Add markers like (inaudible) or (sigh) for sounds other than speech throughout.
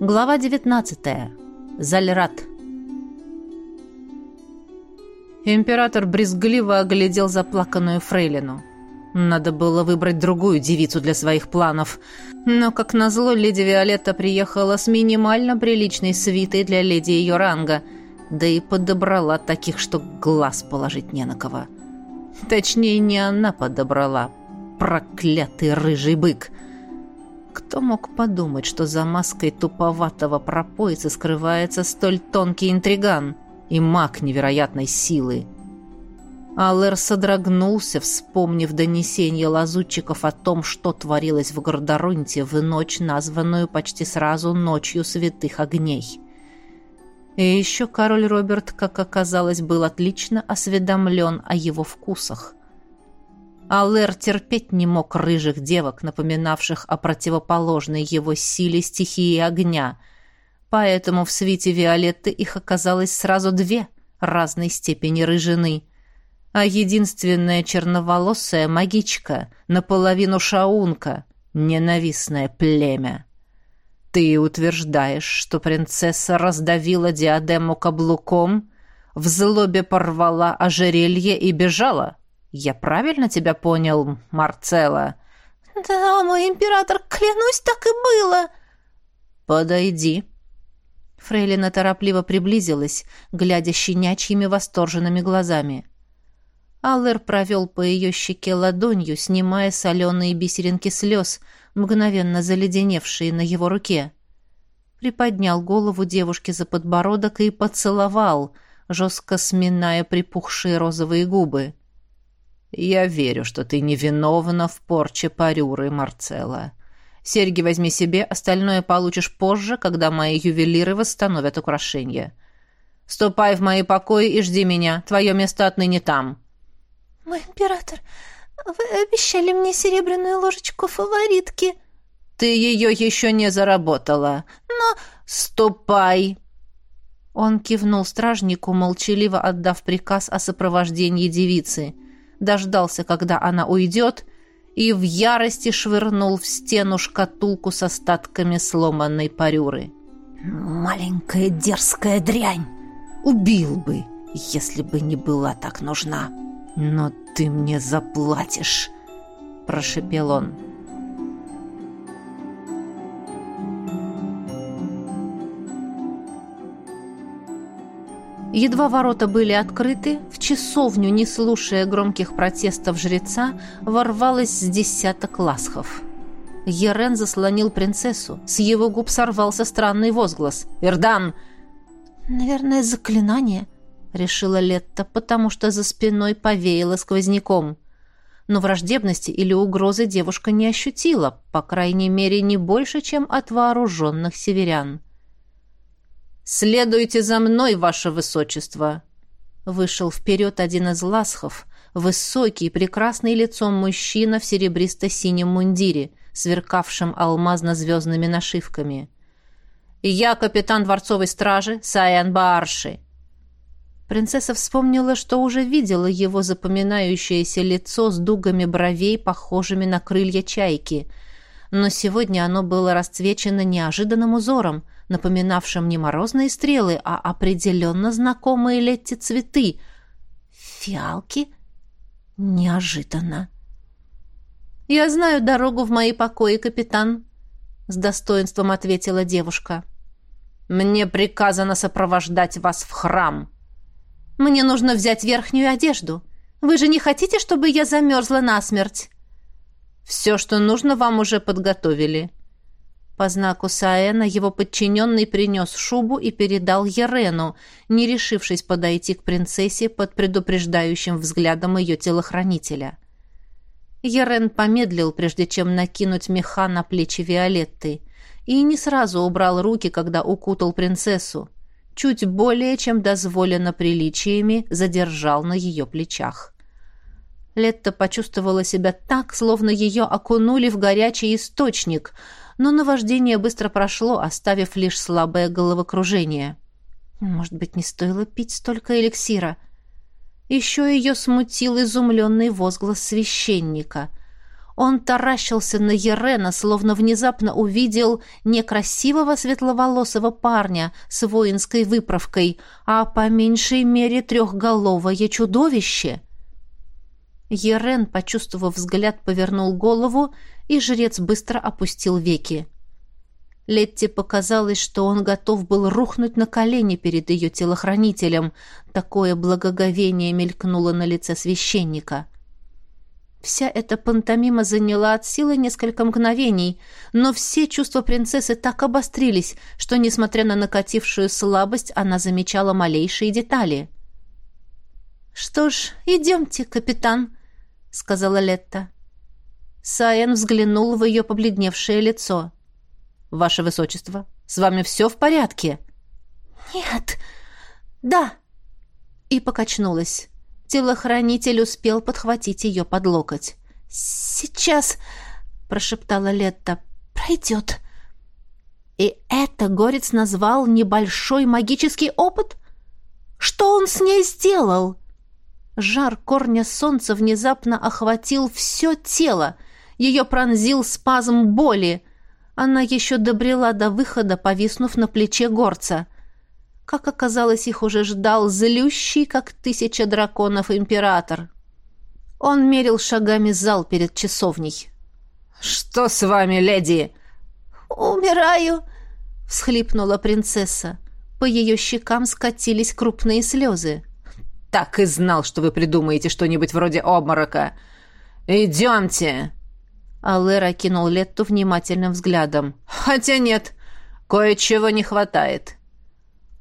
Глава 19. Зальрат. Император брезгливо оглядел заплаканную фрейлину. Надо было выбрать другую девицу для своих планов. Но, как назло, леди Виолетта приехала с минимально приличной свитой для леди ее ранга, да и подобрала таких, что глаз положить не на кого. Точнее, не она подобрала. Проклятый рыжий бык — кто мог подумать, что за маской туповатого пропойца скрывается столь тонкий интриган и маг невероятной силы? Аллер содрогнулся, вспомнив донесение лазутчиков о том, что творилось в Гордорунте в ночь, названную почти сразу «Ночью святых огней». И еще король Роберт, как оказалось, был отлично осведомлен о его вкусах. Аллер терпеть не мог рыжих девок, напоминавших о противоположной его силе стихии огня. Поэтому в свите Виолетты их оказалось сразу две разной степени рыжины. А единственная черноволосая магичка, наполовину шаунка, ненавистное племя. Ты утверждаешь, что принцесса раздавила диадему каблуком, в злобе порвала ожерелье и бежала?» Я правильно тебя понял, Марцелла? Да, мой император, клянусь, так и было. Подойди. Фрейлина торопливо приблизилась, глядя щенячьими восторженными глазами. Аллер провел по ее щеке ладонью, снимая соленые бисеринки слез, мгновенно заледеневшие на его руке. Приподнял голову девушки за подбородок и поцеловал, жестко сминая припухшие розовые губы. «Я верю, что ты невиновна в порче парюры, Марцелла. Серьги возьми себе, остальное получишь позже, когда мои ювелиры восстановят украшения. Ступай в мои покои и жди меня. Твое место отныне там». «Мой император, вы обещали мне серебряную ложечку фаворитки». «Ты ее еще не заработала. Но ступай!» Он кивнул стражнику, молчаливо отдав приказ о сопровождении девицы – дождался, когда она уйдет, и в ярости швырнул в стену шкатулку с остатками сломанной парюры. «Маленькая дерзкая дрянь! Убил бы, если бы не была так нужна!» «Но ты мне заплатишь!» – прошепел он. Едва ворота были открыты, в часовню, не слушая громких протестов жреца, ворвалось с десяток ласхов. Ерен заслонил принцессу. С его губ сорвался странный возглас. «Ирдан!» «Наверное, заклинание», — решила Летта, потому что за спиной повеяло сквозняком. Но враждебности или угрозы девушка не ощутила, по крайней мере, не больше, чем от вооруженных северян. «Следуйте за мной, ваше высочество!» Вышел вперед один из ласхов, высокий, прекрасный лицом мужчина в серебристо-синем мундире, сверкавшем алмазно-звездными нашивками. «Я капитан дворцовой стражи Саян Баарши». Принцесса вспомнила, что уже видела его запоминающееся лицо с дугами бровей, похожими на крылья чайки, но сегодня оно было расцвечено неожиданным узором — напоминавшим не морозные стрелы, а определенно знакомые Летти цветы. Фиалки? Неожиданно. «Я знаю дорогу в мои покои, капитан», — с достоинством ответила девушка. «Мне приказано сопровождать вас в храм». «Мне нужно взять верхнюю одежду. Вы же не хотите, чтобы я замерзла насмерть?» «Все, что нужно, вам уже подготовили», по знаку Саэна его подчиненный принес шубу и передал Ерену, не решившись подойти к принцессе под предупреждающим взглядом ее телохранителя. Ерен помедлил, прежде чем накинуть меха на плечи Виолетты, и не сразу убрал руки, когда укутал принцессу. Чуть более, чем дозволено приличиями, задержал на ее плечах. Летта почувствовала себя так, словно ее окунули в горячий источник — но наваждение быстро прошло, оставив лишь слабое головокружение. Может быть, не стоило пить столько эликсира? Еще ее смутил изумленный возглас священника. Он таращился на Ерена, словно внезапно увидел не красивого светловолосого парня с воинской выправкой, а по меньшей мере трехголовое чудовище. Ерен, почувствовав взгляд, повернул голову, и жрец быстро опустил веки. Летти показалось, что он готов был рухнуть на колени перед ее телохранителем. Такое благоговение мелькнуло на лице священника. Вся эта пантомима заняла от силы несколько мгновений, но все чувства принцессы так обострились, что, несмотря на накатившую слабость, она замечала малейшие детали. «Что ж, идемте, капитан», — сказала Летта. Саен взглянул в ее побледневшее лицо. «Ваше высочество, с вами все в порядке?» «Нет, да», и покачнулась. Телохранитель успел подхватить ее под локоть. «Сейчас», — прошептала Летта, — «пройдет». И это Горец назвал небольшой магический опыт? Что он с ней сделал? Жар корня солнца внезапно охватил все тело. Ее пронзил спазм боли. Она еще добрела до выхода, повиснув на плече горца — как оказалось, их уже ждал злющий, как тысяча драконов, император. Он мерил шагами зал перед часовней. «Что с вами, леди?» «Умираю!» — всхлипнула принцесса. По ее щекам скатились крупные слезы. «Так и знал, что вы придумаете что-нибудь вроде обморока. Идемте!» Алэр окинул Летту внимательным взглядом. «Хотя нет, кое-чего не хватает».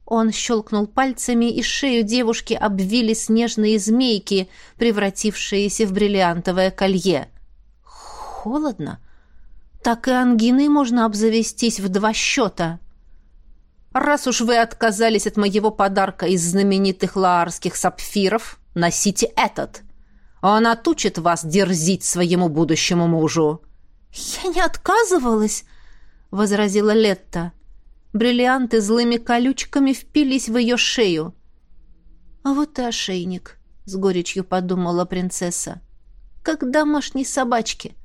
Он щелкнул пальцами, и шею девушки обвили снежные змейки, превратившиеся в бриллиантовое колье. Холодно. Так и ангиной можно обзавестись в два счета. Раз уж вы отказались от моего подарка из знаменитых лаарских сапфиров, носите этот. Он отучит вас дерзить своему будущему мужу. «Я не отказывалась», — возразила Летта. Бриллианты злыми колючками впились в ее шею. «А вот и ошейник», — с горечью подумала принцесса. «Как домашней собачки,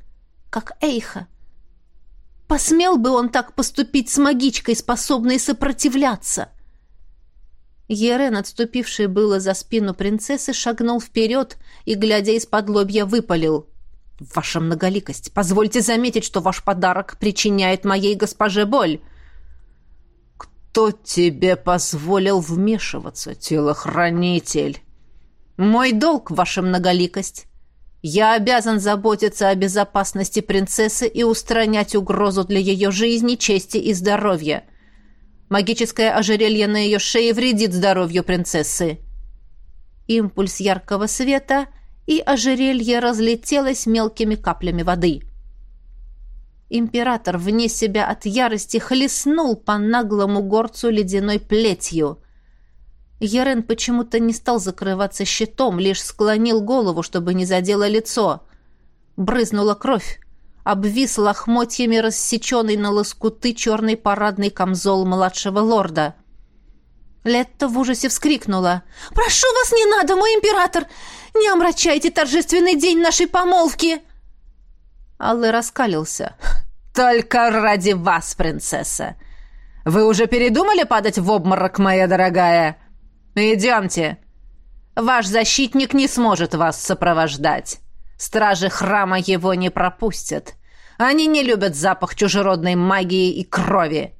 как Эйха. Посмел бы он так поступить с магичкой, способной сопротивляться?» Ерен, отступивший было за спину принцессы, шагнул вперед и, глядя из-под лобья, выпалил. «Ваша многоликость, позвольте заметить, что ваш подарок причиняет моей госпоже боль». «Кто тебе позволил вмешиваться, телохранитель?» «Мой долг, ваша многоликость. Я обязан заботиться о безопасности принцессы и устранять угрозу для ее жизни, чести и здоровья. Магическое ожерелье на ее шее вредит здоровью принцессы». Импульс яркого света, и ожерелье разлетелось мелкими каплями воды. Император вне себя от ярости хлестнул по наглому горцу ледяной плетью. Ярен почему-то не стал закрываться щитом, лишь склонил голову, чтобы не задело лицо. Брызнула кровь. Обвис лохмотьями рассеченный на лоскуты черный парадный камзол младшего лорда. Летта в ужасе вскрикнула. «Прошу вас, не надо, мой император! Не омрачайте торжественный день нашей помолвки!» Аллы раскалился. «Только ради вас, принцесса! Вы уже передумали падать в обморок, моя дорогая? Идемте. Ваш защитник не сможет вас сопровождать. Стражи храма его не пропустят. Они не любят запах чужеродной магии и крови».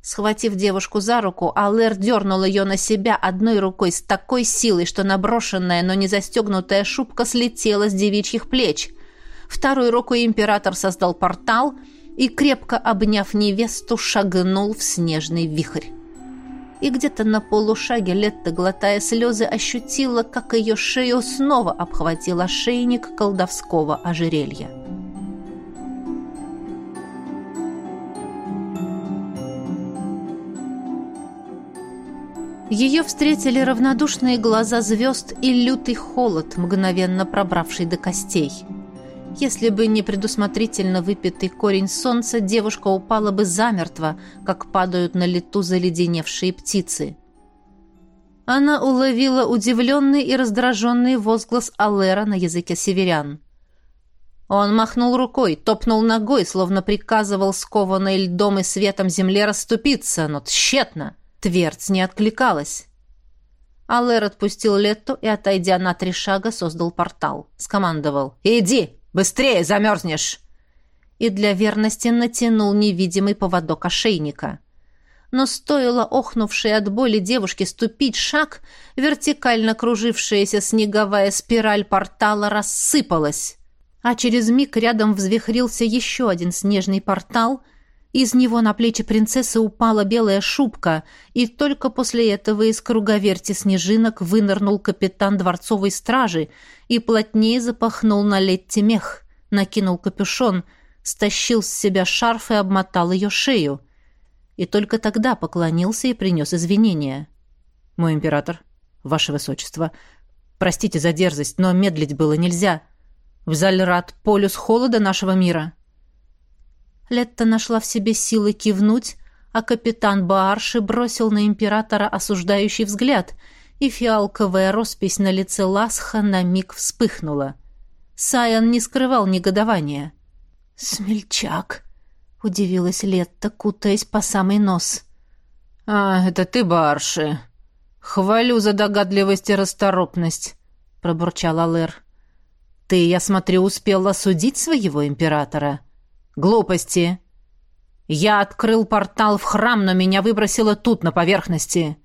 Схватив девушку за руку, Алэр дернул ее на себя одной рукой с такой силой, что наброшенная, но не застегнутая шубка слетела с девичьих плеч. Второй рукой император создал портал и, крепко обняв невесту, шагнул в снежный вихрь. И где-то на полушаге Летта, глотая слезы, ощутила, как ее шею снова обхватил ошейник колдовского ожерелья. Ее встретили равнодушные глаза звезд и лютый холод, мгновенно пробравший до костей – если бы не предусмотрительно выпитый корень солнца, девушка упала бы замертво, как падают на лету заледеневшие птицы. Она уловила удивленный и раздраженный возглас Алера на языке северян. Он махнул рукой, топнул ногой, словно приказывал скованной льдом и светом земле расступиться, но тщетно. Твердь не откликалась. Алэр отпустил Летту и, отойдя на три шага, создал портал. Скомандовал «Иди, быстрее, замерзнешь!» И для верности натянул невидимый поводок ошейника. Но стоило охнувшей от боли девушке ступить шаг, вертикально кружившаяся снеговая спираль портала рассыпалась. А через миг рядом взвихрился еще один снежный портал — из него на плечи принцессы упала белая шубка, и только после этого из круговерти снежинок вынырнул капитан дворцовой стражи и плотнее запахнул на Летти мех, накинул капюшон, стащил с себя шарф и обмотал ее шею. И только тогда поклонился и принес извинения. «Мой император, ваше высочество, простите за дерзость, но медлить было нельзя. В Зальрат полюс холода нашего мира». Летта нашла в себе силы кивнуть, а капитан Баарши бросил на императора осуждающий взгляд, и фиалковая роспись на лице Ласха на миг вспыхнула. Сайон не скрывал негодования. «Смельчак!» — удивилась Летта, кутаясь по самый нос. «А, это ты, Баарши. Хвалю за догадливость и расторопность», — пробурчал Алэр. «Ты, я смотрю, успел осудить своего императора?» «Глупости. Я открыл портал в храм, но меня выбросило тут, на поверхности».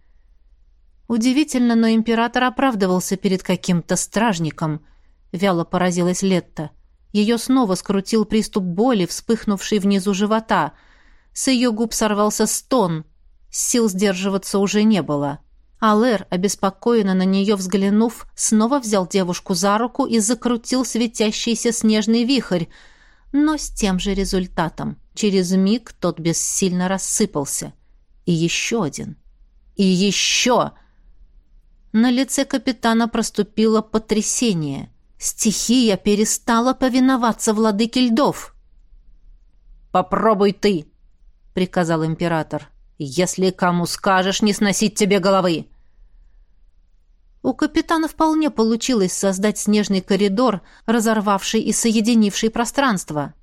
Удивительно, но император оправдывался перед каким-то стражником. Вяло поразилась Летта. Ее снова скрутил приступ боли, вспыхнувший внизу живота. С ее губ сорвался стон. Сил сдерживаться уже не было. Алэр, обеспокоенно на нее взглянув, снова взял девушку за руку и закрутил светящийся снежный вихрь, но с тем же результатом. Через миг тот бессильно рассыпался. И еще один. И еще! На лице капитана проступило потрясение. Стихия перестала повиноваться владыке льдов. «Попробуй ты!» — приказал император. «Если кому скажешь, не сносить тебе головы!» У капитана вполне получилось создать снежный коридор, разорвавший и соединивший пространство.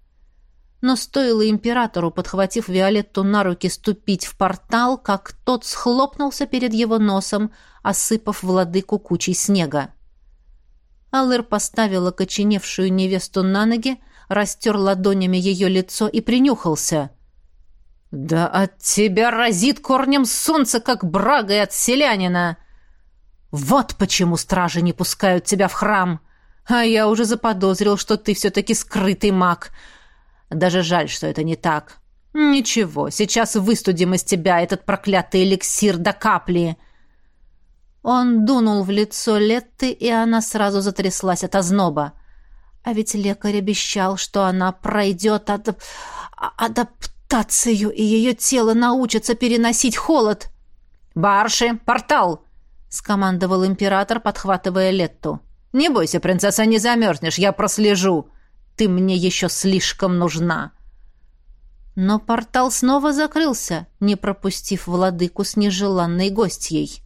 Но стоило императору, подхватив Виолетту на руки, ступить в портал, как тот схлопнулся перед его носом, осыпав владыку кучей снега. Аллер поставила коченевшую невесту на ноги, растер ладонями ее лицо и принюхался. «Да от тебя разит корнем солнца, как брагой от селянина!» Вот почему стражи не пускают тебя в храм. А я уже заподозрил, что ты все-таки скрытый маг. Даже жаль, что это не так. Ничего, сейчас выстудим из тебя этот проклятый эликсир до капли. Он дунул в лицо Летты, и она сразу затряслась от озноба. А ведь лекарь обещал, что она пройдет адап... адаптацию, и ее тело научится переносить холод. «Барши, портал!» — скомандовал император, подхватывая Летту. «Не бойся, принцесса, не замерзнешь, я прослежу. Ты мне еще слишком нужна». Но портал снова закрылся, не пропустив владыку с нежеланной гостьей.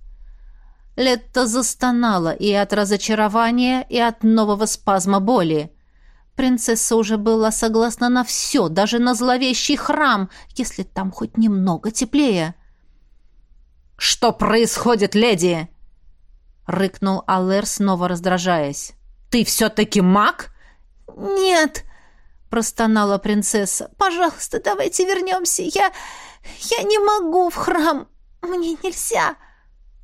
Летта застонала и от разочарования, и от нового спазма боли. Принцесса уже была согласна на все, даже на зловещий храм, если там хоть немного теплее. «Что происходит, леди?» — рыкнул Алэр, снова раздражаясь. «Ты все-таки маг?» «Нет!» — простонала принцесса. «Пожалуйста, давайте вернемся. Я... я не могу в храм. Мне нельзя».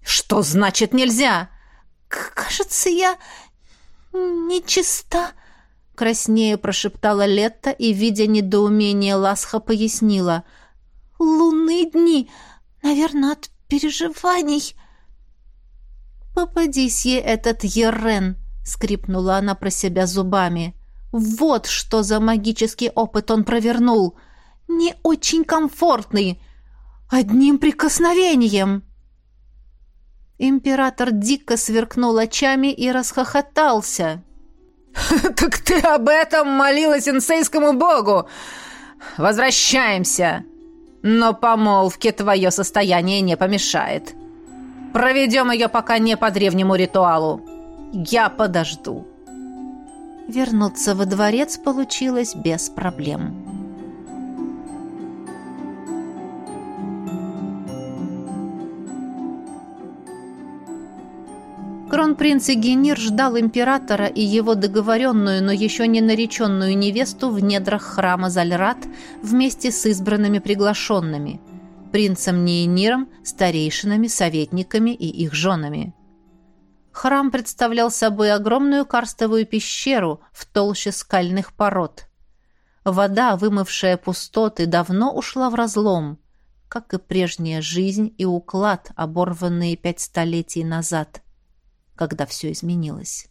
«Что значит нельзя?» «Кажется, я нечиста», — краснее прошептала Летта и, видя недоумение Ласха, пояснила. «Лунные дни, наверное, от переживаний». «Попадись ей этот Ерен!» — скрипнула она про себя зубами. «Вот что за магический опыт он провернул! Не очень комфортный! Одним прикосновением!» Император дико сверкнул очами и расхохотался. (laughs) «Так ты об этом молилась инсейскому богу! Возвращаемся! Но помолвке твое состояние не помешает!» Проведем ее пока не по древнему ритуалу. Я подожду». Вернуться во дворец получилось без проблем. Кронпринц Эгенир ждал императора и его договоренную, но еще не нареченную невесту в недрах храма Зальрат вместе с избранными приглашенными – принцем Нейниром, старейшинами, советниками и их женами. Храм представлял собой огромную карстовую пещеру в толще скальных пород. Вода, вымывшая пустоты, давно ушла в разлом, как и прежняя жизнь и уклад, оборванные пять столетий назад, когда все изменилось.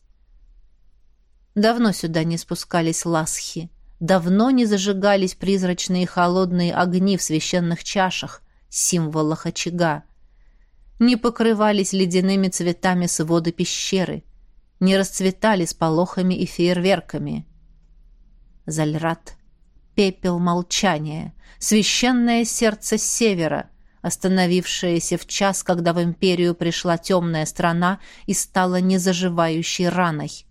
Давно сюда не спускались ласхи, давно не зажигались призрачные холодные огни в священных чашах, символах очага не покрывались ледяными цветами своды пещеры, не расцветали с полохами и фейерверками. Зальрат, пепел молчания, священное сердце севера, остановившееся в час, когда в империю пришла темная страна и стала незаживающей раной.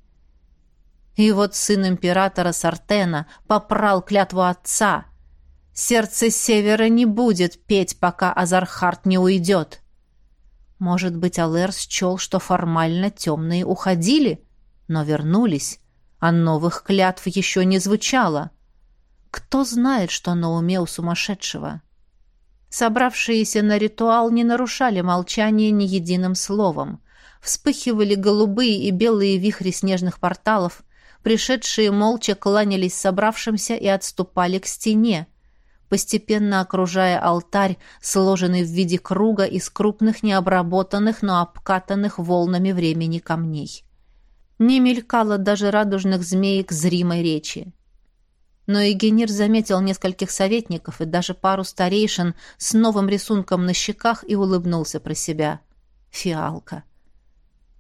И вот сын императора Сартена попрал клятву отца. Сердце севера не будет петь, пока Азархарт не уйдет. — может быть, Алэр счел, что формально темные уходили, но вернулись, а новых клятв еще не звучало. Кто знает, что на уме у сумасшедшего? Собравшиеся на ритуал не нарушали молчание ни единым словом. Вспыхивали голубые и белые вихри снежных порталов, пришедшие молча кланялись собравшимся и отступали к стене, постепенно окружая алтарь, сложенный в виде круга из крупных необработанных, но обкатанных волнами времени камней. Не мелькало даже радужных змеек зримой речи. Но Егенир заметил нескольких советников и даже пару старейшин с новым рисунком на щеках и улыбнулся про себя. Фиалка.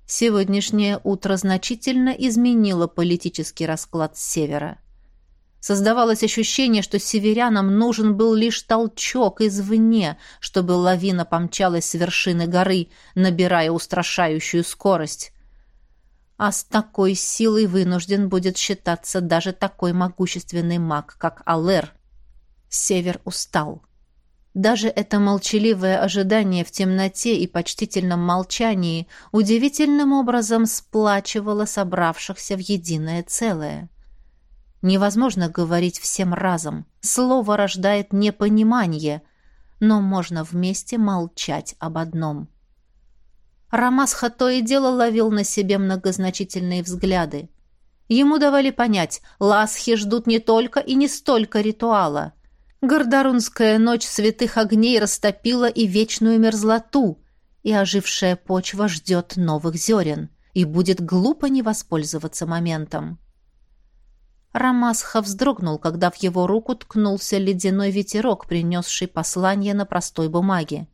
Сегодняшнее утро значительно изменило политический расклад с севера. Создавалось ощущение, что северянам нужен был лишь толчок извне, чтобы лавина помчалась с вершины горы, набирая устрашающую скорость. А с такой силой вынужден будет считаться даже такой могущественный маг, как Алэр. Север устал. Даже это молчаливое ожидание в темноте и почтительном молчании удивительным образом сплачивало собравшихся в единое целое. Невозможно говорить всем разом. Слово рождает непонимание, но можно вместе молчать об одном. Рамасха то и дело ловил на себе многозначительные взгляды. Ему давали понять, ласхи ждут не только и не столько ритуала. Гордарунская ночь святых огней растопила и вечную мерзлоту, и ожившая почва ждет новых зерен, и будет глупо не воспользоваться моментом. Рамасха вздрогнул, когда в его руку ткнулся ледяной ветерок, принесший послание на простой бумаге.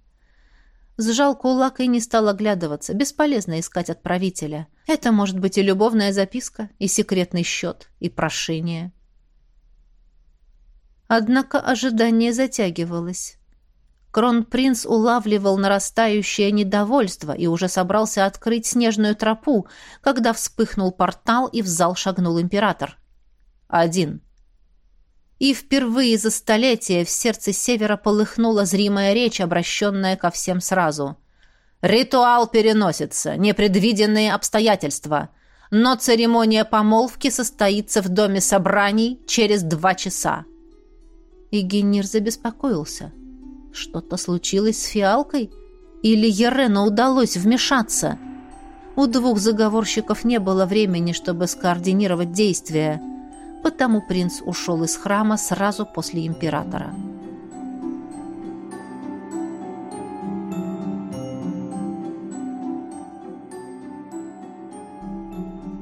Сжал кулак и не стал оглядываться. Бесполезно искать отправителя. Это может быть и любовная записка, и секретный счет, и прошение. Однако ожидание затягивалось. Кронпринц улавливал нарастающее недовольство и уже собрался открыть снежную тропу, когда вспыхнул портал и в зал шагнул император. Один. И впервые за столетие в сердце Севера полыхнула зримая речь, обращенная ко всем сразу. «Ритуал переносится, непредвиденные обстоятельства, но церемония помолвки состоится в доме собраний через два часа». И Генир забеспокоился. Что-то случилось с фиалкой? Или Ерену удалось вмешаться? У двух заговорщиков не было времени, чтобы скоординировать действия – потому принц ушел из храма сразу после императора.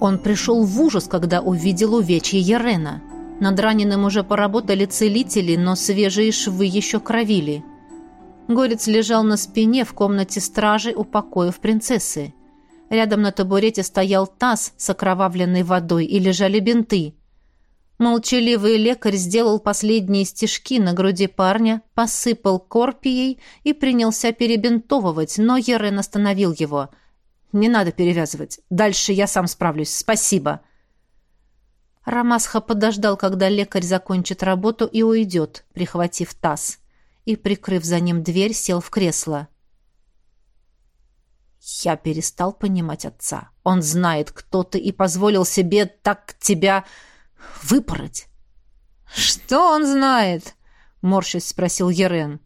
Он пришел в ужас, когда увидел увечье Ерена. Над раненым уже поработали целители, но свежие швы еще кровили. Горец лежал на спине в комнате стражи у покоев принцессы. Рядом на табурете стоял таз с окровавленной водой и лежали бинты. Молчаливый лекарь сделал последние стежки на груди парня, посыпал корпией и принялся перебинтовывать, но Ерен остановил его. «Не надо перевязывать. Дальше я сам справлюсь. Спасибо». Рамасха подождал, когда лекарь закончит работу и уйдет, прихватив таз, и, прикрыв за ним дверь, сел в кресло. Я перестал понимать отца. Он знает, кто ты, и позволил себе так тебя выпороть. «Что он знает?» — морщись спросил Ерен.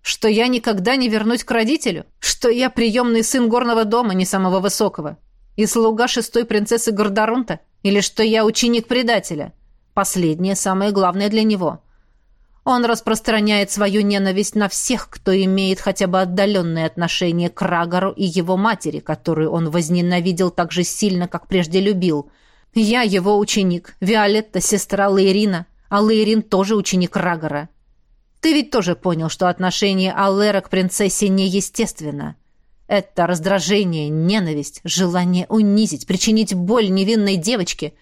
«Что я никогда не вернусь к родителю? Что я приемный сын горного дома, не самого высокого? И слуга шестой принцессы Гордорунта? Или что я ученик предателя? Последнее самое главное для него. Он распространяет свою ненависть на всех, кто имеет хотя бы отдаленное отношение к Рагору и его матери, которую он возненавидел так же сильно, как прежде любил. Я его ученик, Виолетта, сестра Лейрина, а Лейрин тоже ученик Рагора. Ты ведь тоже понял, что отношение Аллера к принцессе неестественно. Это раздражение, ненависть, желание унизить, причинить боль невинной девочке.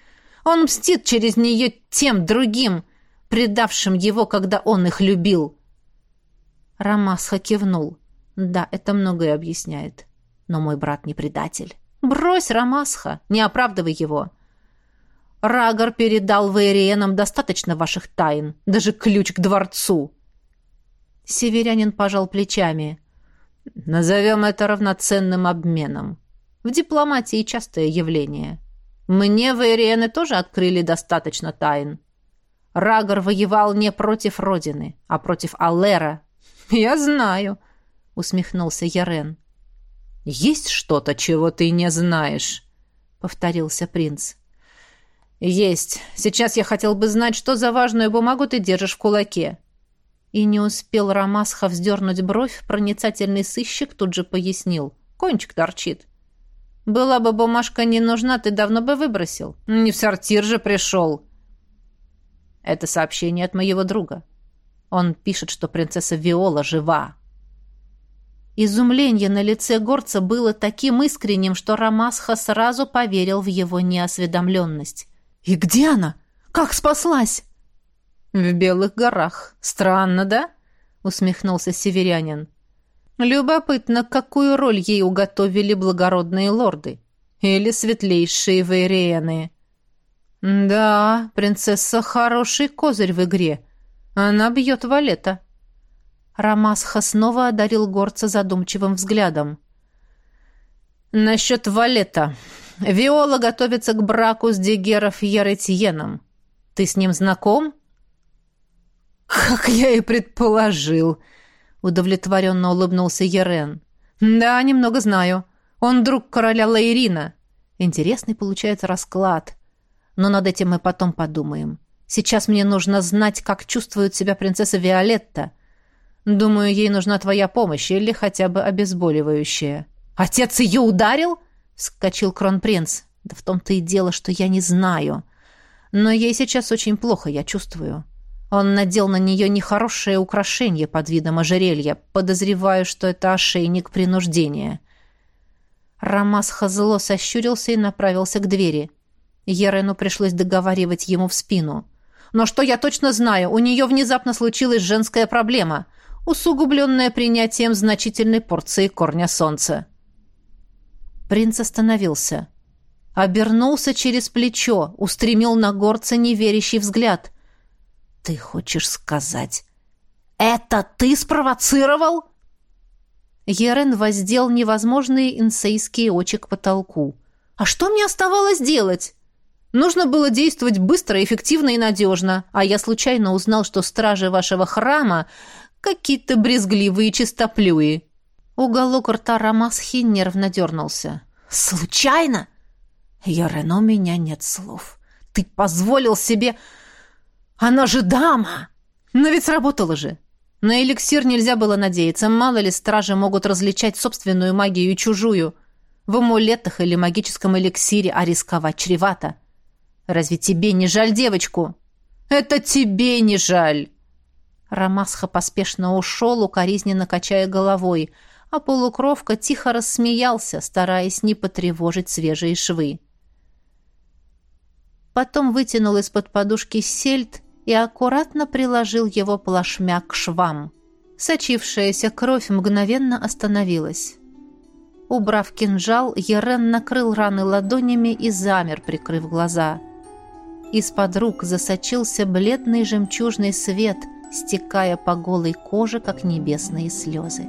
Он мстит через нее тем другим, предавшим его, когда он их любил. Рамасха кивнул. Да, это многое объясняет. Но мой брат не предатель. Брось Рамасха, не оправдывай его. Рагор передал Вейриенам достаточно ваших тайн, даже ключ к дворцу. Северянин пожал плечами. Назовем это равноценным обменом. В дипломатии частое явление. Мне Вейриены тоже открыли достаточно тайн. Рагор воевал не против Родины, а против Аллера. «Я знаю», — усмехнулся Ярен. «Есть что-то, чего ты не знаешь», — повторился принц. «Есть. Сейчас я хотел бы знать, что за важную бумагу ты держишь в кулаке. И не успел Рамасха вздернуть бровь, проницательный сыщик тут же пояснил. Кончик торчит. «Была бы бумажка не нужна, ты давно бы выбросил. Не в сортир же пришел». Это сообщение от моего друга. Он пишет, что принцесса Виола жива. Изумление на лице горца было таким искренним, что Рамасха сразу поверил в его неосведомленность. «И где она? Как спаслась?» «В Белых горах. Странно, да?» — усмехнулся северянин. «Любопытно, какую роль ей уготовили благородные лорды. Или светлейшие вейриены». «Да, принцесса хороший козырь в игре. Она бьет валета». Рамасха снова одарил горца задумчивым взглядом. «Насчет валета. Виола готовится к браку с Дегеров Яретьеном. Ты с ним знаком?» «Как я и предположил», — удовлетворенно улыбнулся Ерен. «Да, немного знаю. Он друг короля Лаирина. Интересный получается расклад. Но над этим мы потом подумаем. Сейчас мне нужно знать, как чувствует себя принцесса Виолетта. Думаю, ей нужна твоя помощь или хотя бы обезболивающее». «Отец ее ударил?» — вскочил кронпринц. «Да в том-то и дело, что я не знаю. Но ей сейчас очень плохо, я чувствую». Он надел на нее нехорошее украшение под видом ожерелья, подозреваю, что это ошейник принуждения. Рамасха зло сощурился и направился к двери. Ерену пришлось договаривать ему в спину. «Но что я точно знаю, у нее внезапно случилась женская проблема, усугубленная принятием значительной порции корня солнца». Принц остановился. Обернулся через плечо, устремил на горца неверящий взгляд — «Ты хочешь сказать, это ты спровоцировал?» Ерен воздел невозможные инсейские очи к потолку. «А что мне оставалось делать?» Нужно было действовать быстро, эффективно и надежно, а я случайно узнал, что стражи вашего храма какие-то брезгливые чистоплюи. Уголок рта Рамасхи нервно дернулся. «Случайно?» «Ярен, у меня нет слов. Ты позволил себе...» Она же дама! Но ведь сработало же. На эликсир нельзя было надеяться. Мало ли стражи могут различать собственную магию и чужую. В амулетах или магическом эликсире, а рисковать чревато. Разве тебе не жаль девочку? Это тебе не жаль. Рамасха поспешно ушел, укоризненно качая головой, а полукровка тихо рассмеялся, стараясь не потревожить свежие швы. Потом вытянул из-под подушки сельдь и аккуратно приложил его плашмя к швам. Сочившаяся кровь мгновенно остановилась. Убрав кинжал, Ерен накрыл раны ладонями и замер, прикрыв глаза. Из-под рук засочился бледный жемчужный свет, стекая по голой коже, как небесные слезы.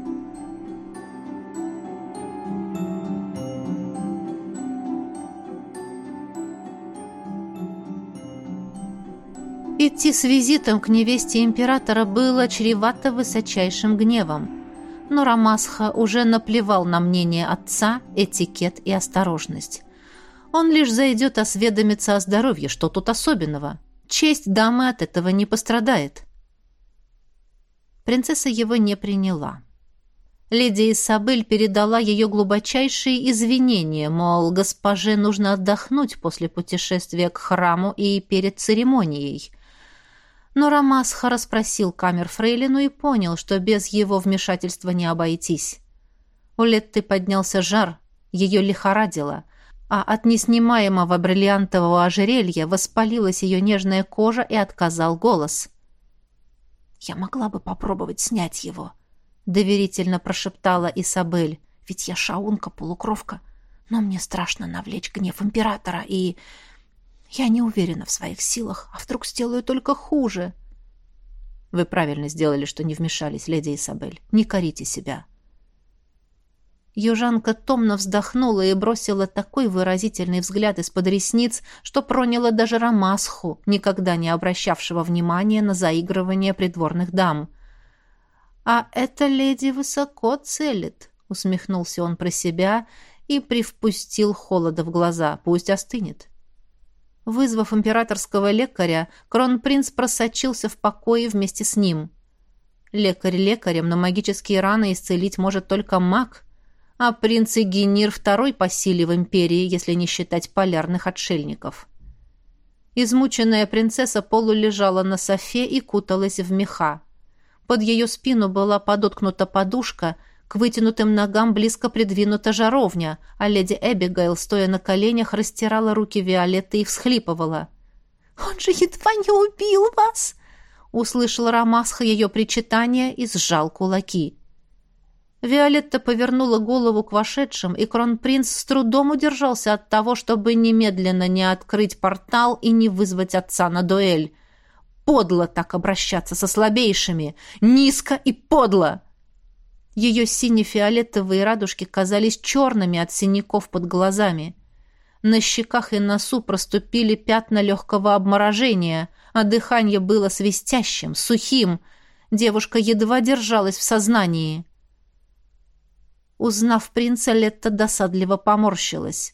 Идти с визитом к невесте императора было чревато высочайшим гневом. Но Рамасха уже наплевал на мнение отца, этикет и осторожность. Он лишь зайдет осведомиться о здоровье, что тут особенного. Честь дамы от этого не пострадает. Принцесса его не приняла. Леди Исабель передала ее глубочайшие извинения, мол, госпоже нужно отдохнуть после путешествия к храму и перед церемонией. Но Рамасха расспросил камер Фрейлину и понял, что без его вмешательства не обойтись. У Летты поднялся жар, ее лихорадило, а от неснимаемого бриллиантового ожерелья воспалилась ее нежная кожа и отказал голос. «Я могла бы попробовать снять его», — доверительно прошептала Исабель, «ведь я шаунка-полукровка, но мне страшно навлечь гнев императора и...» Я не уверена в своих силах, а вдруг сделаю только хуже. Вы правильно сделали, что не вмешались, леди Исабель. Не корите себя. Южанка томно вздохнула и бросила такой выразительный взгляд из-под ресниц, что проняла даже Рамасху, никогда не обращавшего внимания на заигрывание придворных дам. «А эта леди высоко целит», — усмехнулся он про себя и привпустил холода в глаза. «Пусть остынет». Вызвав императорского лекаря, кронпринц просочился в покое вместе с ним. Лекарь лекарем, но магические раны исцелить может только маг, а принц Игенир второй по силе в империи, если не считать полярных отшельников. Измученная принцесса полулежала на софе и куталась в меха. Под ее спину была подоткнута подушка — к вытянутым ногам близко придвинута жаровня, а леди Эбигейл, стоя на коленях, растирала руки Виолетты и всхлипывала. «Он же едва не убил вас!» Услышал Рамасха ее причитание и сжал кулаки. Виолетта повернула голову к вошедшим, и кронпринц с трудом удержался от того, чтобы немедленно не открыть портал и не вызвать отца на дуэль. Подло так обращаться со слабейшими! Низко и подло! Ее сине-фиолетовые радужки казались черными от синяков под глазами. На щеках и носу проступили пятна легкого обморожения, а дыхание было свистящим, сухим. Девушка едва держалась в сознании. Узнав принца, Летта досадливо поморщилась.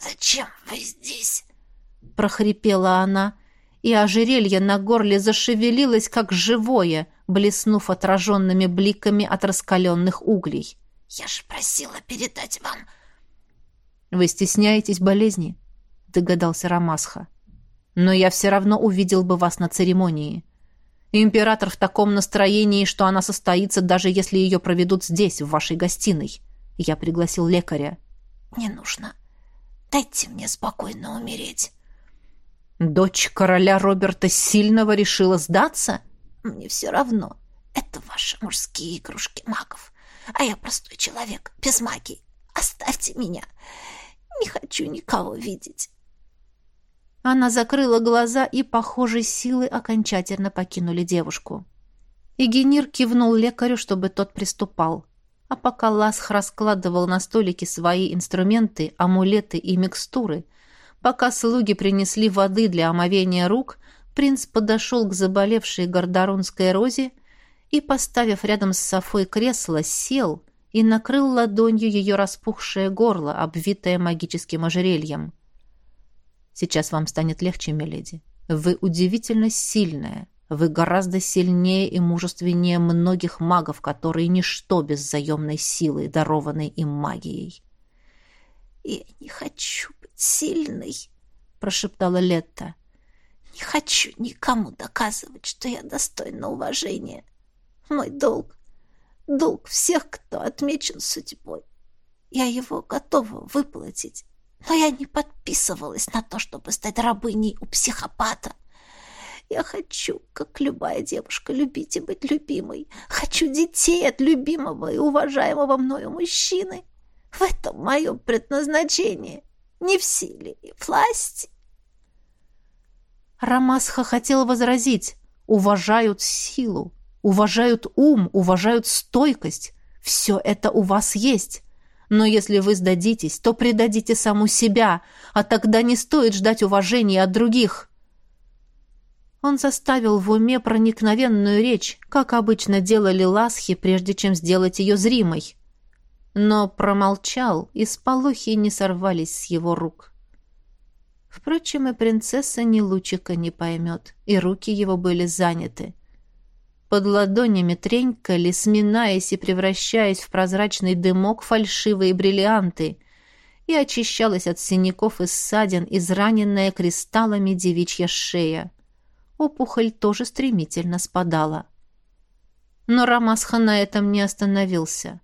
«Зачем вы здесь?» — прохрипела она, и ожерелье на горле зашевелилось, как живое, блеснув отраженными бликами от раскаленных углей. «Я же просила передать вам...» «Вы стесняетесь болезни?» — догадался Рамасха. «Но я все равно увидел бы вас на церемонии. Император в таком настроении, что она состоится, даже если ее проведут здесь, в вашей гостиной. Я пригласил лекаря». «Не нужно. Дайте мне спокойно умереть». «Дочь короля Роберта Сильного решила сдаться?» Мне все равно. Это ваши мужские игрушки магов. А я простой человек, без магии. Оставьте меня. Не хочу никого видеть. Она закрыла глаза, и, похоже, силы окончательно покинули девушку. Игенир кивнул лекарю, чтобы тот приступал. А пока Ласх раскладывал на столике свои инструменты, амулеты и микстуры, пока слуги принесли воды для омовения рук, принц подошел к заболевшей гордоронской розе и, поставив рядом с Софой кресло, сел и накрыл ладонью ее распухшее горло, обвитое магическим ожерельем. «Сейчас вам станет легче, миледи. Вы удивительно сильная. Вы гораздо сильнее и мужественнее многих магов, которые ничто без заемной силы, дарованной им магией». «Я не хочу быть сильной», — прошептала Летта. Не хочу никому доказывать, что я достойна уважения. Мой долг — долг всех, кто отмечен судьбой. Я его готова выплатить, но я не подписывалась на то, чтобы стать рабыней у психопата. Я хочу, как любая девушка, любить и быть любимой. Хочу детей от любимого и уважаемого мною мужчины. В этом мое предназначение. Не в силе и власти, Рамасха хотел возразить. Уважают силу, уважают ум, уважают стойкость. Все это у вас есть. Но если вы сдадитесь, то предадите саму себя, а тогда не стоит ждать уважения от других. Он заставил в уме проникновенную речь, как обычно делали ласхи, прежде чем сделать ее зримой. Но промолчал, и сполохи не сорвались с его рук. Впрочем, и принцесса ни лучика не поймет, и руки его были заняты. Под ладонями тренькали, сминаясь и превращаясь в прозрачный дымок фальшивые бриллианты, и очищалась от синяков и ссадин израненная кристаллами девичья шея. Опухоль тоже стремительно спадала. Но Рамасха на этом не остановился.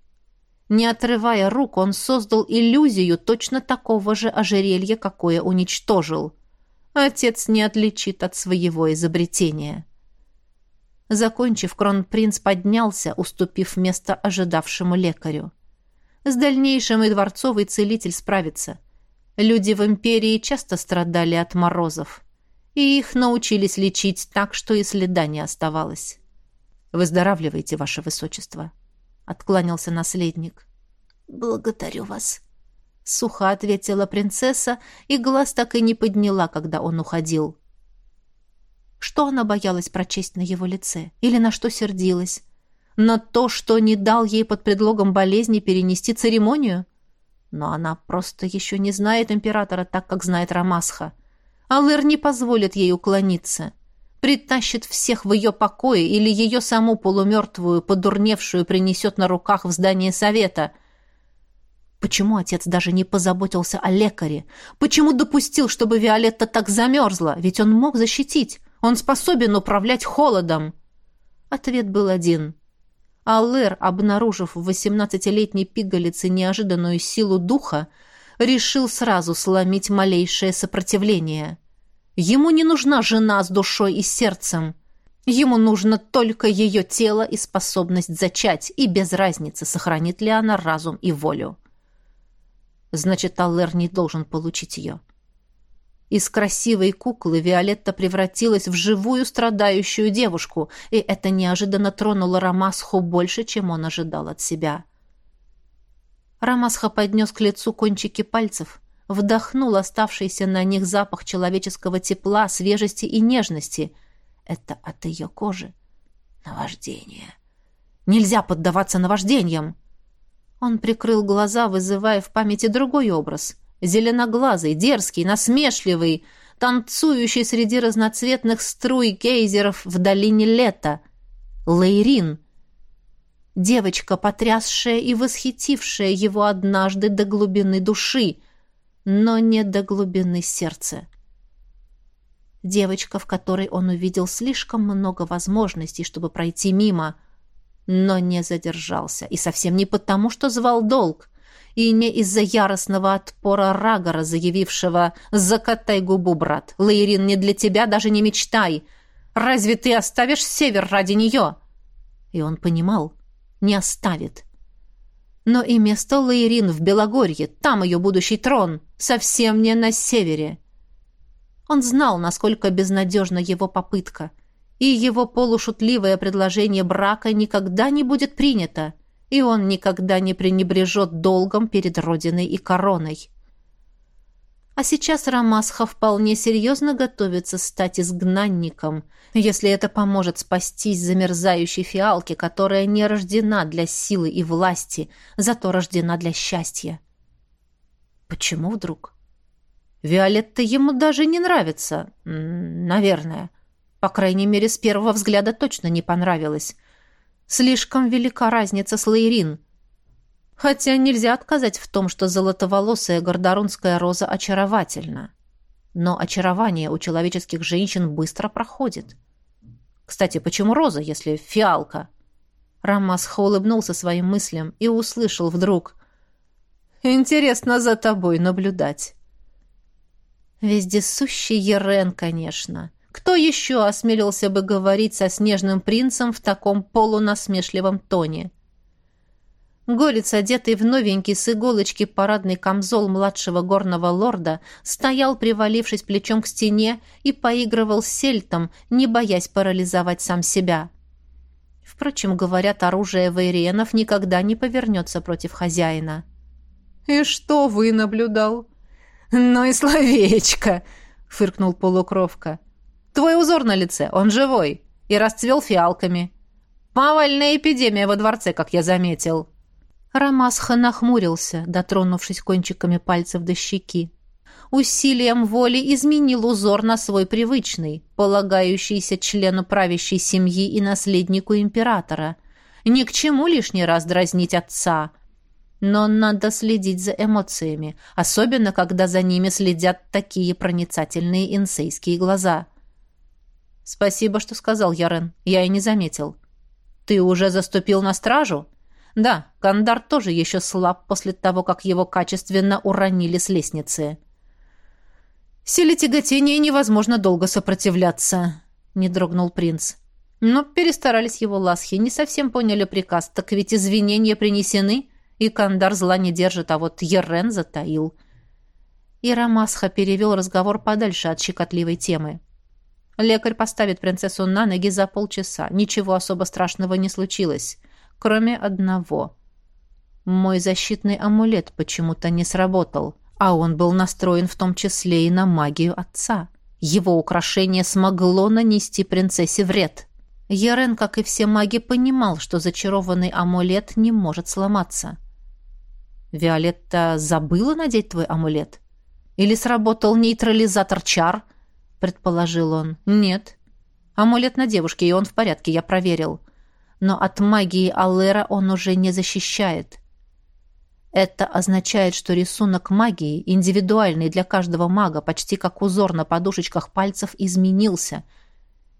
Не отрывая рук, он создал иллюзию точно такого же ожерелья, какое уничтожил. Отец не отличит от своего изобретения. Закончив, кронпринц поднялся, уступив место ожидавшему лекарю. С дальнейшим и дворцовый целитель справится. Люди в империи часто страдали от морозов, и их научились лечить так, что и следа не оставалось. «Выздоравливайте, ваше высочество», — откланялся наследник. «Благодарю вас», — сухо ответила принцесса, и глаз так и не подняла, когда он уходил. Что она боялась прочесть на его лице? Или на что сердилась? На то, что не дал ей под предлогом болезни перенести церемонию? Но она просто еще не знает императора так, как знает Рамасха. Алэр не позволит ей уклониться. Притащит всех в ее покое или ее саму полумертвую, подурневшую принесет на руках в здание совета. Почему отец даже не позаботился о лекаре? Почему допустил, чтобы Виолетта так замерзла? Ведь он мог защитить. Он способен управлять холодом. Ответ был один. Аллер, обнаружив в восемнадцатилетней пигалице неожиданную силу духа, решил сразу сломить малейшее сопротивление. Ему не нужна жена с душой и сердцем. Ему нужно только ее тело и способность зачать, и без разницы, сохранит ли она разум и волю. Значит, Аллер не должен получить ее. Из красивой куклы Виолетта превратилась в живую страдающую девушку, и это неожиданно тронуло Рамасху больше, чем он ожидал от себя. Рамасха поднес к лицу кончики пальцев, вдохнул оставшийся на них запах человеческого тепла, свежести и нежности. Это от ее кожи. Наваждение. Нельзя поддаваться наваждениям. Он прикрыл глаза, вызывая в памяти другой образ — зеленоглазый, дерзкий, насмешливый, танцующий среди разноцветных струй гейзеров в долине лета. Лейрин. Девочка, потрясшая и восхитившая его однажды до глубины души, но не до глубины сердца. Девочка, в которой он увидел слишком много возможностей, чтобы пройти мимо, но не задержался. И совсем не потому, что звал долг и не из-за яростного отпора Рагора, заявившего «Закатай губу, брат! Лейрин не для тебя, даже не мечтай! Разве ты оставишь север ради нее?» И он понимал, не оставит. Но и место Лейрин в Белогорье, там ее будущий трон, совсем не на севере. Он знал, насколько безнадежна его попытка, и его полушутливое предложение брака никогда не будет принято и он никогда не пренебрежет долгом перед Родиной и короной. А сейчас Рамасха вполне серьезно готовится стать изгнанником, если это поможет спастись замерзающей фиалки, которая не рождена для силы и власти, зато рождена для счастья. Почему вдруг? Виолетта ему даже не нравится. Наверное. По крайней мере, с первого взгляда точно не понравилась. Слишком велика разница с Лейрин. Хотя нельзя отказать в том, что золотоволосая гордорунская роза очаровательна. Но очарование у человеческих женщин быстро проходит. Кстати, почему роза, если фиалка? Рамасха улыбнулся своим мыслям и услышал вдруг. «Интересно за тобой наблюдать». Вездесущий Ерен, конечно. Кто еще осмелился бы говорить со снежным принцем в таком полунасмешливом тоне? Горец, одетый в новенький с иголочки парадный камзол младшего горного лорда, стоял, привалившись плечом к стене, и поигрывал сельтом, не боясь парализовать сам себя. Впрочем, говорят, оружие вейриенов никогда не повернется против хозяина. «И что вы наблюдал?» «Ну и словечко!» — фыркнул полукровка. «Твой узор на лице, он живой, и расцвел фиалками. Повальная эпидемия во дворце, как я заметил». Рамасха нахмурился, дотронувшись кончиками пальцев до щеки. Усилием воли изменил узор на свой привычный, полагающийся члену правящей семьи и наследнику императора. Ни к чему лишний раз дразнить отца. Но надо следить за эмоциями, особенно когда за ними следят такие проницательные инсейские глаза. «Спасибо, что сказал Ярен. Я и не заметил. Ты уже заступил на стражу?» Да, Кандар тоже еще слаб после того, как его качественно уронили с лестницы. «Силе тяготения невозможно долго сопротивляться», — не дрогнул принц. Но перестарались его ласхи, не совсем поняли приказ, так ведь извинения принесены, и Кандар зла не держит, а вот Ерен затаил. И Рамасха перевел разговор подальше от щекотливой темы. Лекарь поставит принцессу на ноги за полчаса. Ничего особо страшного не случилось кроме одного. Мой защитный амулет почему-то не сработал, а он был настроен в том числе и на магию отца. Его украшение смогло нанести принцессе вред. Ярен, как и все маги, понимал, что зачарованный амулет не может сломаться. «Виолетта забыла надеть твой амулет? Или сработал нейтрализатор чар?» — предположил он. «Нет. Амулет на девушке, и он в порядке, я проверил но от магии Аллера он уже не защищает. Это означает, что рисунок магии, индивидуальный для каждого мага, почти как узор на подушечках пальцев, изменился.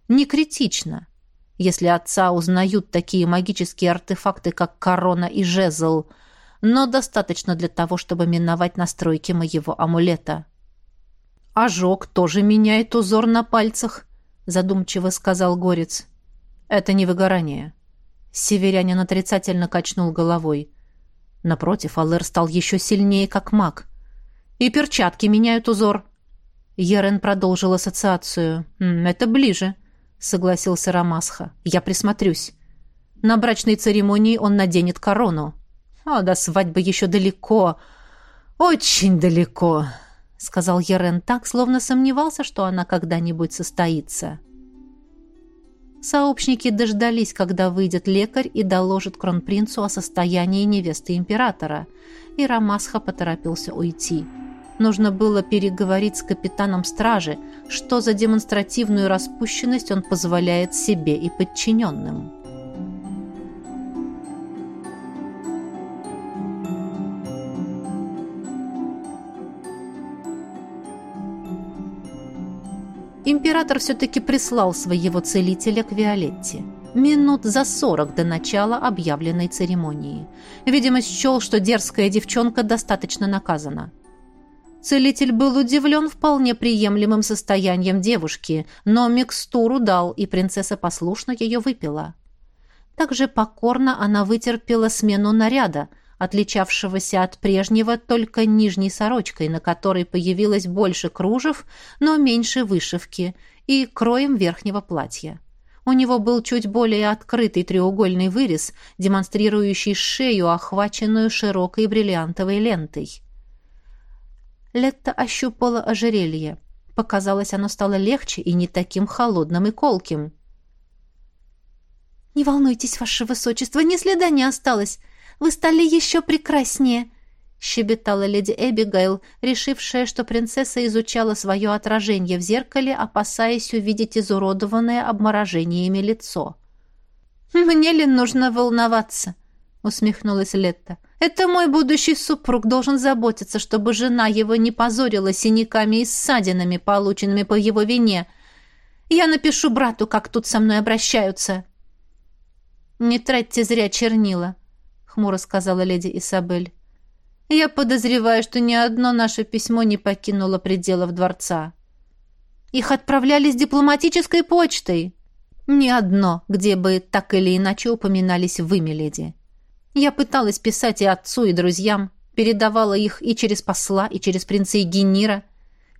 Не критично. Если отца узнают такие магические артефакты, как корона и жезл, но достаточно для того, чтобы миновать настройки моего амулета. «Ожог тоже меняет узор на пальцах», — задумчиво сказал Горец. «Это не выгорание». Северянин отрицательно качнул головой. Напротив, Алэр стал еще сильнее, как маг. «И перчатки меняют узор». Ерен продолжил ассоциацию. «Это ближе», — согласился Рамасха. «Я присмотрюсь. На брачной церемонии он наденет корону». «О, до свадьбы еще далеко. Очень далеко», — сказал Ерен так, словно сомневался, что она когда-нибудь состоится. Сообщники дождались, когда выйдет лекарь и доложит кронпринцу о состоянии невесты императора, и Рамасха поторопился уйти. Нужно было переговорить с капитаном стражи, что за демонстративную распущенность он позволяет себе и подчиненным. Император все-таки прислал своего целителя к Виолетте. Минут за сорок до начала объявленной церемонии. Видимо, счел, что дерзкая девчонка достаточно наказана. Целитель был удивлен вполне приемлемым состоянием девушки, но микстуру дал, и принцесса послушно ее выпила. Также покорно она вытерпела смену наряда – отличавшегося от прежнего только нижней сорочкой, на которой появилось больше кружев, но меньше вышивки, и кроем верхнего платья. У него был чуть более открытый треугольный вырез, демонстрирующий шею, охваченную широкой бриллиантовой лентой. Летта ощупала ожерелье. Показалось, оно стало легче и не таким холодным и колким. «Не волнуйтесь, ваше высочество, ни следа не осталось. Вы стали еще прекраснее!» — щебетала леди Эбигейл, решившая, что принцесса изучала свое отражение в зеркале, опасаясь увидеть изуродованное обморожениями лицо. «Мне ли нужно волноваться?» — усмехнулась Летта. «Это мой будущий супруг должен заботиться, чтобы жена его не позорила синяками и ссадинами, полученными по его вине. Я напишу брату, как тут со мной обращаются». «Не тратьте зря чернила», хмуро сказала леди Исабель. Я подозреваю, что ни одно наше письмо не покинуло пределов дворца. Их отправляли с дипломатической почтой. Ни одно, где бы так или иначе упоминались вы, миледи. Я пыталась писать и отцу, и друзьям, передавала их и через посла, и через принца Егенира.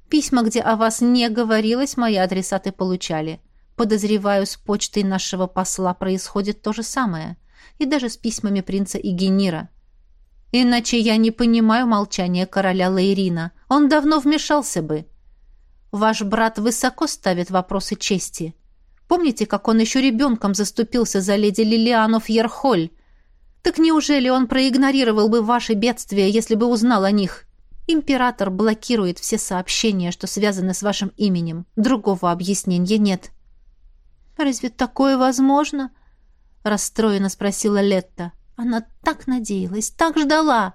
Письма, где о вас не говорилось, мои адресаты получали. Подозреваю, с почтой нашего посла происходит то же самое. И даже с письмами принца Игенира. Иначе я не понимаю молчания короля Лаирина. Он давно вмешался бы. Ваш брат высоко ставит вопросы чести. Помните, как он еще ребенком заступился за леди Лилиану Фьерхоль? Так неужели он проигнорировал бы ваши бедствия, если бы узнал о них? Император блокирует все сообщения, что связаны с вашим именем. Другого объяснения нет. Разве такое возможно? Расстроенно спросила Летта. Она так надеялась, так ждала.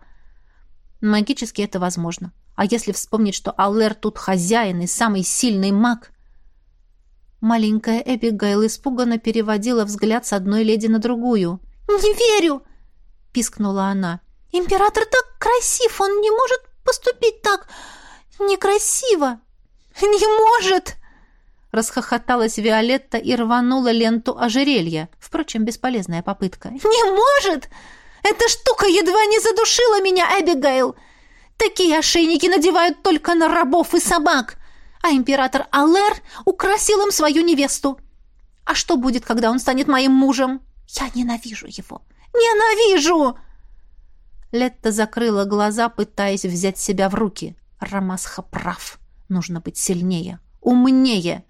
Магически это возможно. А если вспомнить, что Аллер тут хозяин и самый сильный маг? Маленькая Эбигейл испуганно переводила взгляд с одной леди на другую. «Не верю!» — пискнула она. «Император так красив, он не может поступить так некрасиво!» «Не может!» Расхохоталась Виолетта и рванула ленту ожерелья. Впрочем, бесполезная попытка. «Не может! Эта штука едва не задушила меня, Эбигейл! Такие ошейники надевают только на рабов и собак, а император Аллер украсил им свою невесту. А что будет, когда он станет моим мужем? Я ненавижу его. Ненавижу!» Летта закрыла глаза, пытаясь взять себя в руки. Рамасха прав. Нужно быть сильнее, умнее.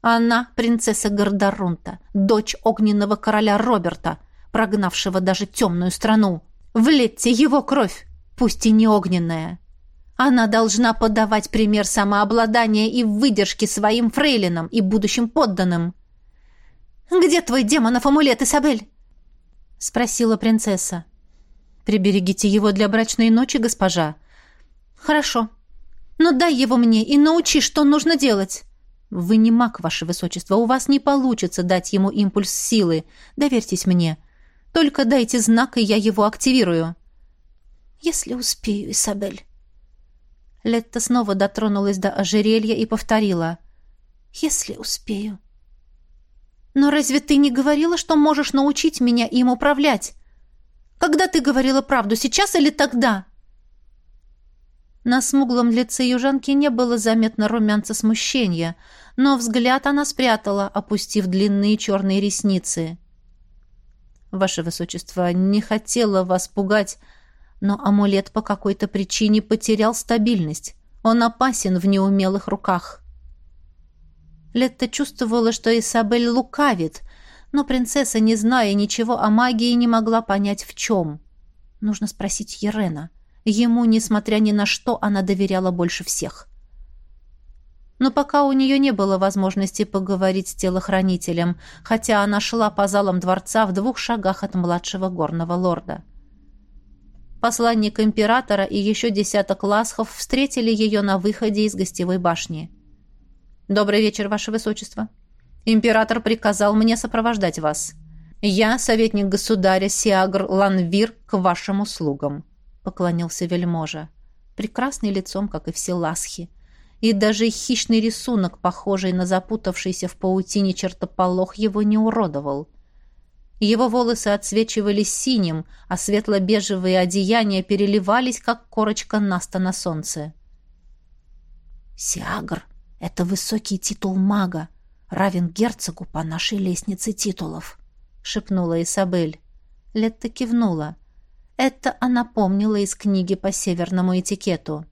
Она принцесса Гордорунта, дочь огненного короля Роберта, прогнавшего даже темную страну. В Летте его кровь пусть и не огненная. Она должна подавать пример самообладания и выдержки своим фрейлинам и будущим подданным. «Где твой демонов амулет, Изабель?» — спросила принцесса. «Приберегите его для брачной ночи, госпожа». «Хорошо. Но дай его мне и научи, что нужно делать». «Вы не маг, ваше высочество. У вас не получится дать ему импульс силы. Доверьтесь мне. Только дайте знак, и я его активирую». «Если успею, Исабель». Летта снова дотронулась до ожерелья и повторила. «Если успею». «Но разве ты не говорила, что можешь научить меня им управлять? Когда ты говорила правду, сейчас или тогда?» На смуглом лице южанки не было заметно румянца смущения, но взгляд она спрятала, опустив длинные черные ресницы. «Ваше Высочество, не хотела вас пугать, но амулет по какой-то причине потерял стабильность. Он опасен в неумелых руках. Летта чувствовала, что Исабель лукавит, но принцесса, не зная ничего о магии, не могла понять, в чем. Нужно спросить Ерена. Ему, несмотря ни на что, она доверяла больше всех. Но пока у нее не было возможности поговорить с телохранителем, хотя она шла по залам дворца в двух шагах от младшего горного лорда. — Посланник императора и еще десяток ласхов встретили ее на выходе из гостевой башни. «Добрый вечер, Ваше Высочество. Император приказал мне сопровождать вас. Я, советник государя Сиагр Ланвир, к вашим услугам», — поклонился вельможа. Прекрасный лицом, как и все ласхи. И даже хищный рисунок, похожий на запутавшийся в паутине чертополох, его не уродовал — его волосы отсвечивали синим, а светло-бежевые одеяния переливались, как корочка наста на солнце. «Сиагр — это высокий титул мага, равен герцогу по нашей лестнице титулов», — шепнула Исабель. Летта кивнула. Это она помнила из книги по северному этикету.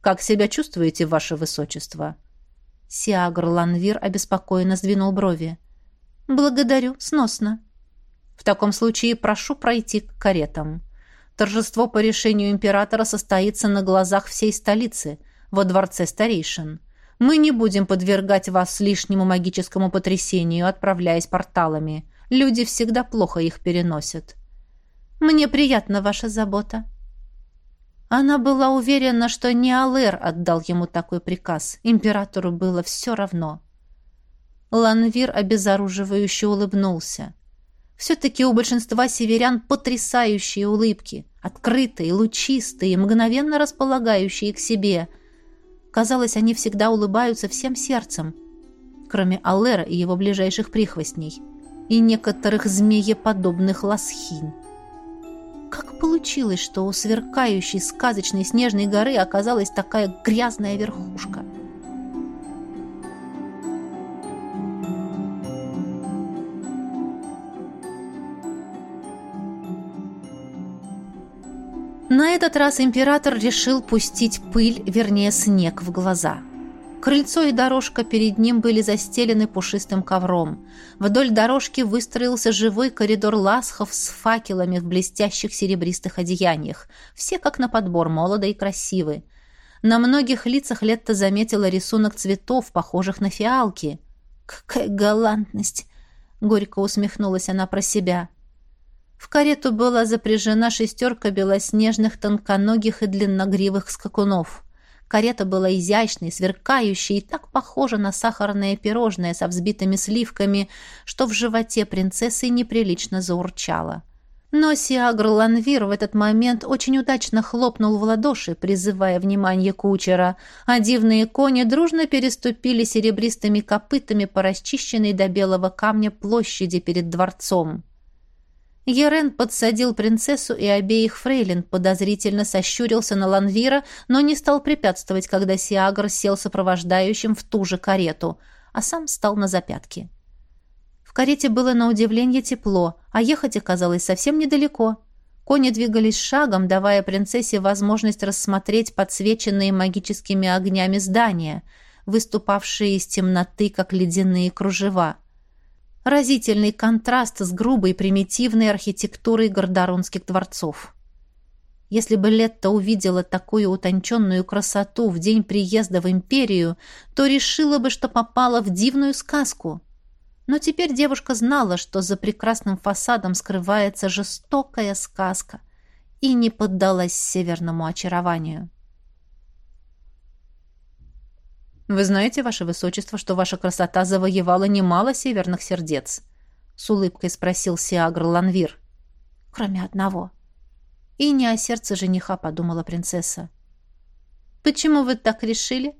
«Как себя чувствуете, ваше высочество?» Сиагр Ланвир обеспокоенно сдвинул брови. «Благодарю, сносно». «В таком случае прошу пройти к каретам. Торжество по решению императора состоится на глазах всей столицы, во дворце старейшин. Мы не будем подвергать вас лишнему магическому потрясению, отправляясь порталами. Люди всегда плохо их переносят». «Мне приятна ваша забота», она была уверена, что не Алэр отдал ему такой приказ. Императору было все равно. Ланвир обезоруживающе улыбнулся. Все-таки у большинства северян потрясающие улыбки, открытые, лучистые, мгновенно располагающие к себе. Казалось, они всегда улыбаются всем сердцем, кроме Аллера и его ближайших прихвостней. и некоторых змееподобных ласхинь. Как получилось, что у сверкающей сказочной снежной горы оказалась такая грязная верхушка? На этот раз император решил пустить пыль, вернее снег, в глаза – Крыльцо и дорожка перед ним были застелены пушистым ковром. Вдоль дорожки выстроился живой коридор ласхов с факелами в блестящих серебристых одеяниях. Все как на подбор, молоды и красивы. На многих лицах Летта заметила рисунок цветов, похожих на фиалки. «Какая галантность!» — горько усмехнулась она про себя. В карету была запряжена шестерка белоснежных тонконогих и длинногривых скакунов — Карета была изящной, сверкающей и так похожа на сахарное пирожное со взбитыми сливками, что в животе принцессы неприлично заурчало. Но Сиагр Ланвир в этот момент очень удачно хлопнул в ладоши, призывая внимание кучера, а дивные кони дружно переступили серебристыми копытами по расчищенной до белого камня площади перед дворцом. Ерен подсадил принцессу и обеих фрейлин, подозрительно сощурился на Ланвира, но не стал препятствовать, когда Сиагр сел сопровождающим в ту же карету, а сам стал на запятки. В карете было на удивление тепло, а ехать оказалось совсем недалеко. Кони двигались шагом, давая принцессе возможность рассмотреть подсвеченные магическими огнями здания, выступавшие из темноты, как ледяные кружева — Разительный контраст с грубой примитивной архитектурой гордоронских дворцов. Если бы Летта увидела такую утонченную красоту в день приезда в империю, то решила бы, что попала в дивную сказку. Но теперь девушка знала, что за прекрасным фасадом скрывается жестокая сказка, и не поддалась северному очарованию. «Вы знаете, ваше высочество, что ваша красота завоевала немало северных сердец?» — с улыбкой спросил Сиагр Ланвир. «Кроме одного». «И не о сердце жениха», — подумала принцесса. «Почему вы так решили?»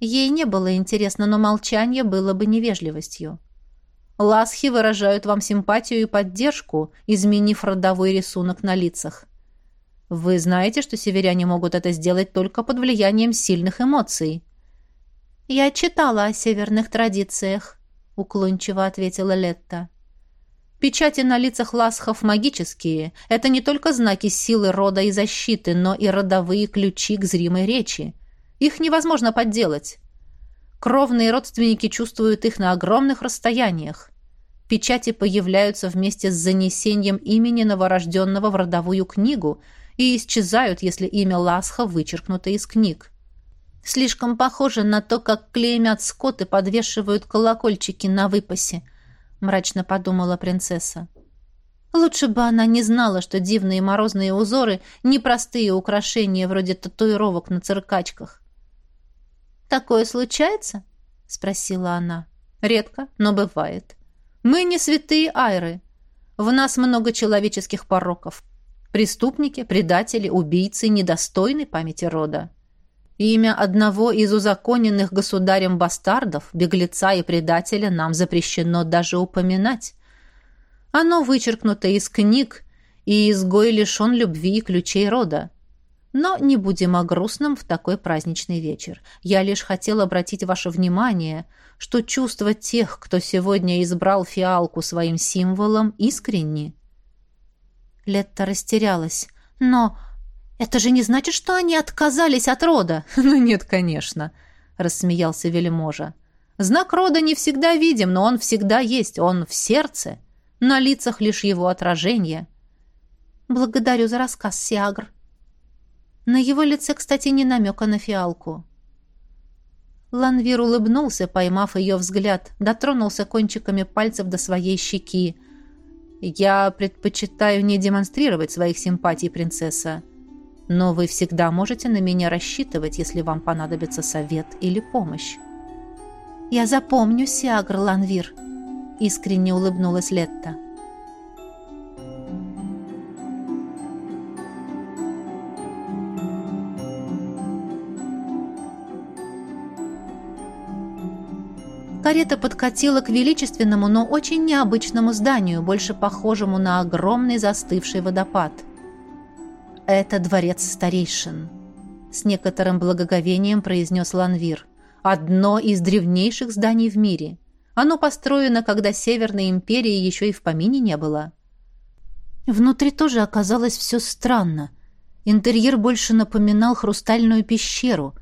Ей не было интересно, но молчание было бы невежливостью. Ласхи выражают вам симпатию и поддержку, изменив родовой рисунок на лицах. Вы знаете, что северяне могут это сделать только под влиянием сильных эмоций. «Я читала о северных традициях», — уклончиво ответила Летта. «Печати на лицах ласхов магические. Это не только знаки силы рода и защиты, но и родовые ключи к зримой речи. Их невозможно подделать. Кровные родственники чувствуют их на огромных расстояниях. Печати появляются вместе с занесением имени новорожденного в родовую книгу и исчезают, если имя Ласха вычеркнуто из книг. Слишком похоже на то, как клеймят скот и подвешивают колокольчики на выпасе, мрачно подумала принцесса. Лучше бы она не знала, что дивные морозные узоры — непростые украшения вроде татуировок на циркачках. «Такое случается?» — спросила она. «Редко, но бывает. Мы не святые айры. В нас много человеческих пороков. Преступники, предатели, убийцы недостойны памяти рода. Имя одного из узаконенных государем бастардов, беглеца и предателя, нам запрещено даже упоминать. Оно вычеркнуто из книг, и изгой лишен любви и ключей рода. Но не будем о грустном в такой праздничный вечер. Я лишь хотел обратить ваше внимание, что чувства тех, кто сегодня избрал фиалку своим символом, искренни. Летта растерялась. Но это же не значит, что они отказались от рода. (laughs) Ну нет, конечно, рассмеялся вельможа. Знак рода не всегда видим, но он всегда есть, он в сердце. На лицах лишь его отражение. Благодарю за рассказ, Сиагр. На его лице, кстати, не намека на фиалку. Ланвир улыбнулся, поймав ее взгляд, дотронулся кончиками пальцев до своей щеки. «Я предпочитаю не демонстрировать своих симпатий, принцесса. Но вы всегда можете на меня рассчитывать, если вам понадобится совет или помощь. «Я запомню, Сиагр Ланвир», — искренне улыбнулась Летта. Карета подкатила к величественному, но очень необычному зданию, больше похожему на огромный застывший водопад. «Это дворец старейшин», — с некоторым благоговением произнес Ланвир. «Одно из древнейших зданий в мире. Оно построено, когда Северной империи еще и в помине не было». Внутри тоже оказалось все странно. Интерьер больше напоминал хрустальную пещеру.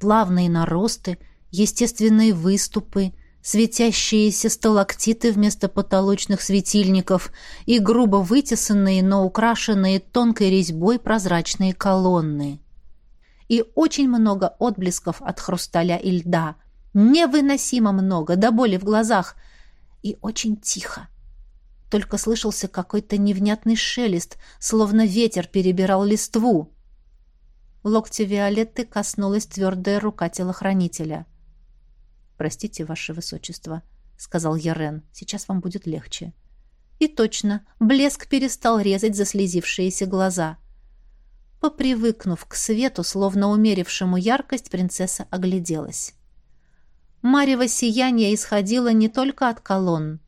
Плавные наросты, естественные выступы, светящиеся сталактиты вместо потолочных светильников и грубо вытесанные, но украшенные тонкой резьбой прозрачные колонны. И очень много отблесков от хрусталя и льда. Невыносимо много, до боли в глазах. И очень тихо только слышался какой-то невнятный шелест, словно ветер перебирал листву. Локти Виолетты коснулась твердая рука телохранителя. «Простите, ваше высочество», — сказал Ярен, — «сейчас вам будет легче». И точно, блеск перестал резать заслезившиеся глаза. Попривыкнув к свету, словно умерившему яркость, принцесса огляделась. Марево сияние исходило не только от колонн.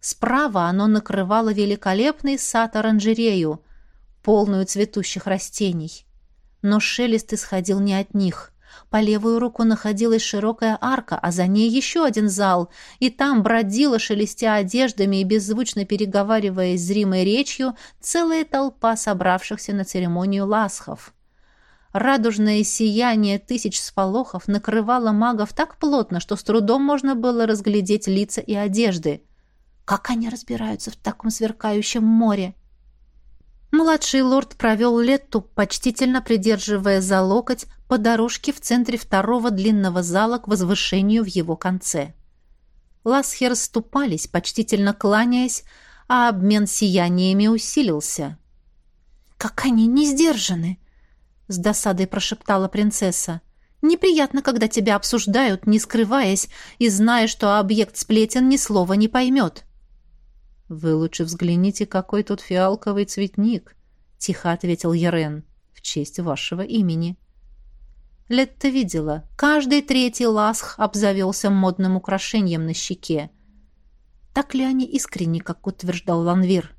Справа оно накрывало великолепный сад-оранжерею, полную цветущих растений. Но шелест исходил не от них. По левую руку находилась широкая арка, а за ней еще один зал, и там бродила, шелестя одеждами и беззвучно переговариваясь зримой речью, целая толпа собравшихся на церемонию ласхов. Радужное сияние тысяч сполохов накрывало магов так плотно, что с трудом можно было разглядеть лица и одежды — как они разбираются в таком сверкающем море? Младший лорд провел Летту, почтительно придерживая за локоть по дорожке в центре второго длинного зала к возвышению в его конце. Ласхи расступались, почтительно кланяясь, а обмен сияниями усилился. «Как они не сдержаны!» — с досадой прошептала принцесса. «Неприятно, когда тебя обсуждают, не скрываясь, и зная, что объект сплетен ни слова не поймет». «Вы лучше взгляните, какой тут фиалковый цветник», — тихо ответил Ярен, — «в честь вашего имени». Летта видела, каждый третий ласх обзавелся модным украшением на щеке. Так ли они искренни, как утверждал Ланвир?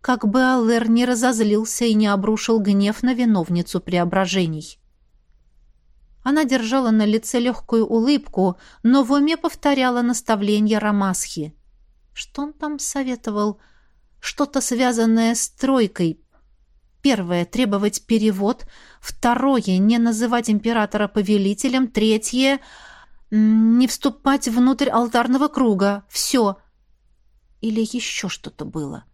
Как бы Аллер не разозлился и не обрушил гнев на виновницу преображений. Она держала на лице легкую улыбку, но в уме повторяла наставления Рамасхи — что он там советовал? Что-то связанное с тройкой. Первое — требовать перевод. Второе — не называть императора повелителем. Третье — не вступать внутрь алтарного круга. Все. Или еще что-то было.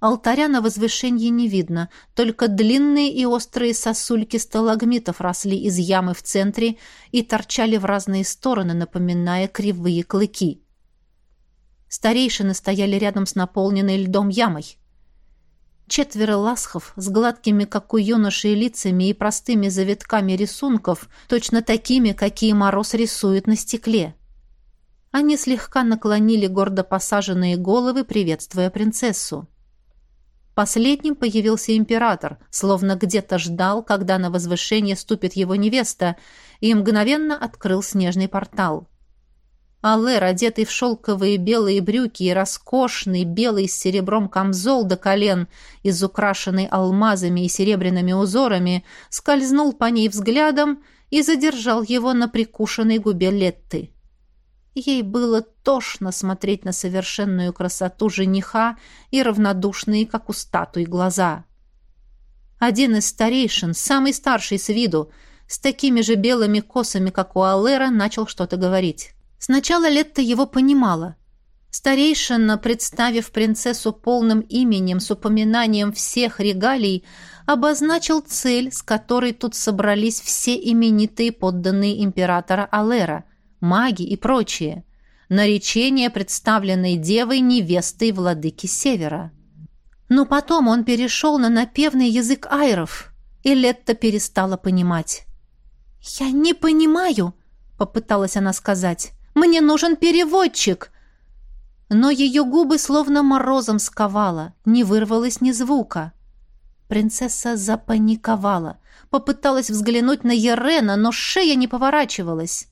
Алтаря на возвышении не видно, только длинные и острые сосульки сталагмитов росли из ямы в центре и торчали в разные стороны, напоминая кривые клыки. Старейшины стояли рядом с наполненной льдом ямой. Четверо ласхов с гладкими, как у юношей, лицами и простыми завитками рисунков, точно такими, какие Мороз рисует на стекле. Они слегка наклонили гордо посаженные головы, приветствуя принцессу. Последним появился император, словно где-то ждал, когда на возвышение ступит его невеста, и мгновенно открыл снежный портал. Алэр, одетый в шелковые белые брюки и роскошный белый с серебром камзол до колен, изукрашенный алмазами и серебряными узорами, скользнул по ней взглядом и задержал его на прикушенной губе Летты. Ей было тошно смотреть на совершенную красоту жениха и равнодушные, как у статуи, глаза. Один из старейшин, самый старший с виду, с такими же белыми косами, как у Аллера, начал что-то говорить. Сначала Летта его понимала. Старейшина, представив принцессу полным именем с упоминанием всех регалий, обозначил цель, с которой тут собрались все именитые подданные императора Алера, маги и прочие. Наречение представленной девой невестой владыки Севера. Но потом он перешел на напевный язык айров, и Летта перестала понимать. «Я не понимаю», — попыталась она сказать. Мне нужен переводчик!» Но ее губы словно морозом сковало, не вырвалось ни звука. Принцесса запаниковала, попыталась взглянуть на Ерена, но шея не поворачивалась.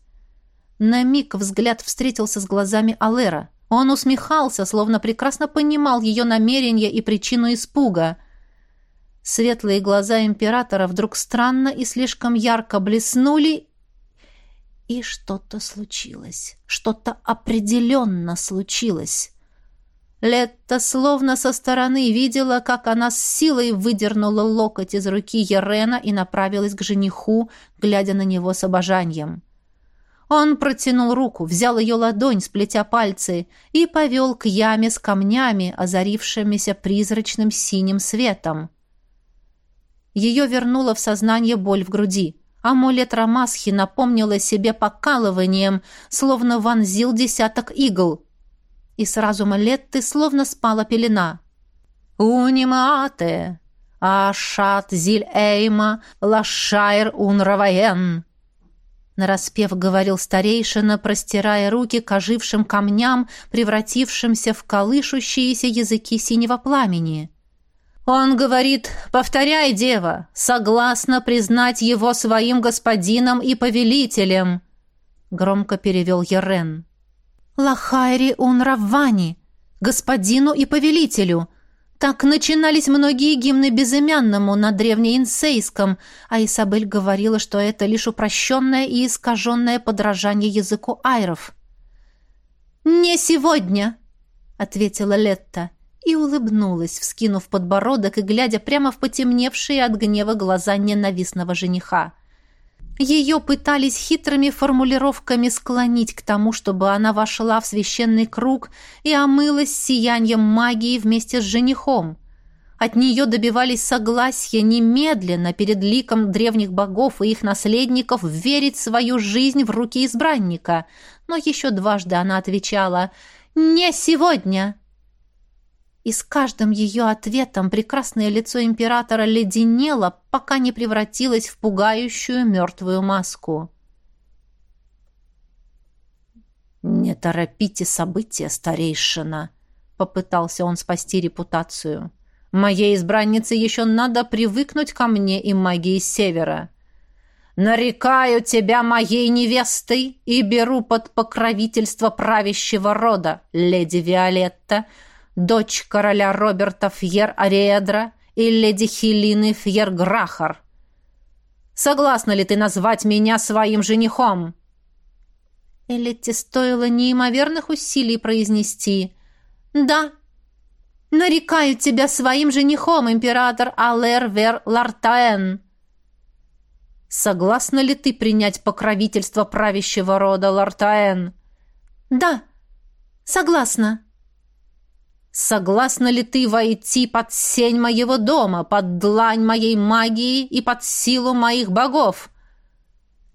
На миг взгляд встретился с глазами Алера. Он усмехался, словно прекрасно понимал ее намерения и причину испуга. Светлые глаза императора вдруг странно и слишком ярко блеснули, и что-то случилось. Что-то определенно случилось. Летта словно со стороны видела, как она с силой выдернула локоть из руки Ерена и направилась к жениху, глядя на него с обожанием. Он протянул руку, взял ее ладонь, сплетя пальцы, и повел к яме с камнями, озарившимися призрачным синим светом. Ее вернула в сознание боль в груди. Амулет Рамасхи напомнила себе покалыванием, словно вонзил десяток игл. И с разума словно спала пелена. «Унимаате! Ашат зиль эйма лашайр унраваен!» Нараспев говорил старейшина, простирая руки к ожившим камням, превратившимся в колышущиеся языки синего пламени. «Он говорит, повторяй, дева, согласно признать его своим господином и повелителем», — громко перевел Ерен. «Лахайри ун Раввани, господину и повелителю», так начинались многие гимны безымянному на древнеинсейском, а Исабель говорила, что это лишь упрощенное и искаженное подражание языку айров. «Не сегодня!» — ответила Летта и улыбнулась, вскинув подбородок и глядя прямо в потемневшие от гнева глаза ненавистного жениха. Ее пытались хитрыми формулировками склонить к тому, чтобы она вошла в священный круг и омылась сиянием магии вместе с женихом. От нее добивались согласия немедленно перед ликом древних богов и их наследников верить свою жизнь в руки избранника. Но еще дважды она отвечала «Не сегодня!» И с каждым ее ответом прекрасное лицо императора леденело, пока не превратилось в пугающую мертвую маску. «Не торопите события, старейшина», — попытался он спасти репутацию. «Моей избраннице еще надо привыкнуть ко мне и магии Севера». «Нарекаю тебя моей невестой и беру под покровительство правящего рода, леди Виолетта», дочь короля Роберта Фьер-Ариэдра и леди Хелины Фьер-Грахар. Согласна ли ты назвать меня своим женихом?» Элетте стоило неимоверных усилий произнести «Да, нарекаю тебя своим женихом, император Алэр Вер Лартаэн». «Согласна ли ты принять покровительство правящего рода Лартаэн?» «Да, согласна». Согласна ли ты войти под сень моего дома, под длань моей магии и под силу моих богов?»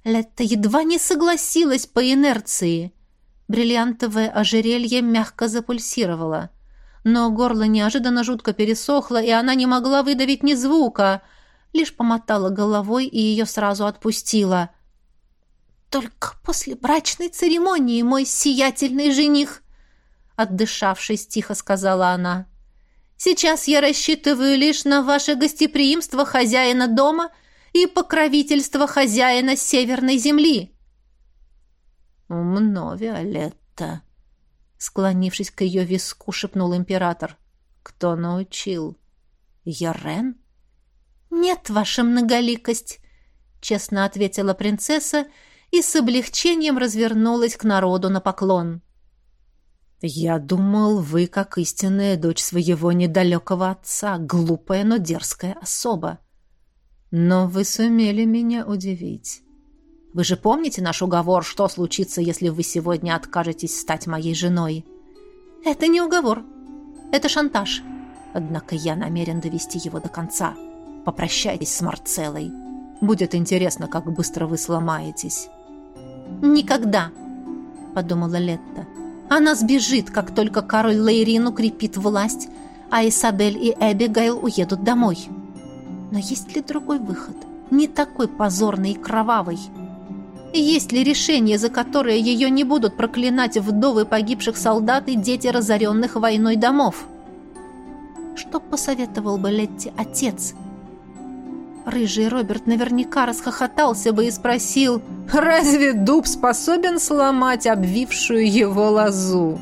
Летта едва не согласилась по инерции. Бриллиантовое ожерелье мягко запульсировало. Но горло неожиданно жутко пересохло, и она не могла выдавить ни звука, лишь помотала головой и ее сразу отпустила. «Только после брачной церемонии, мой сиятельный жених!» Отдышавшись, тихо сказала она. «Сейчас я рассчитываю лишь на ваше гостеприимство хозяина дома и покровительство хозяина северной земли». «Умно, Виолетта», — склонившись к ее виску, шепнул император. «Кто научил? Ярен?» «Нет, ваша многоликость», — честно ответила принцесса и с облегчением развернулась к народу на поклон. «Я думал, вы, как истинная дочь своего недалекого отца, глупая, но дерзкая особа. Но вы сумели меня удивить. Вы же помните наш уговор, что случится, если вы сегодня откажетесь стать моей женой?» «Это не уговор. Это шантаж. Однако я намерен довести его до конца. Попрощайтесь с Марцеллой. Будет интересно, как быстро вы сломаетесь». «Никогда», — подумала Летта. Она сбежит, как только король Лейрин укрепит власть, а Исабель и Эбигейл уедут домой. Но есть ли другой выход? Не такой позорный и кровавый. Есть ли решение, за которое ее не будут проклинать вдовы погибших солдат и дети разоренных войной домов? Что посоветовал бы Летти отец? Рыжий Роберт наверняка расхохотался бы и спросил, «Разве дуб способен сломать обвившую его лозу?»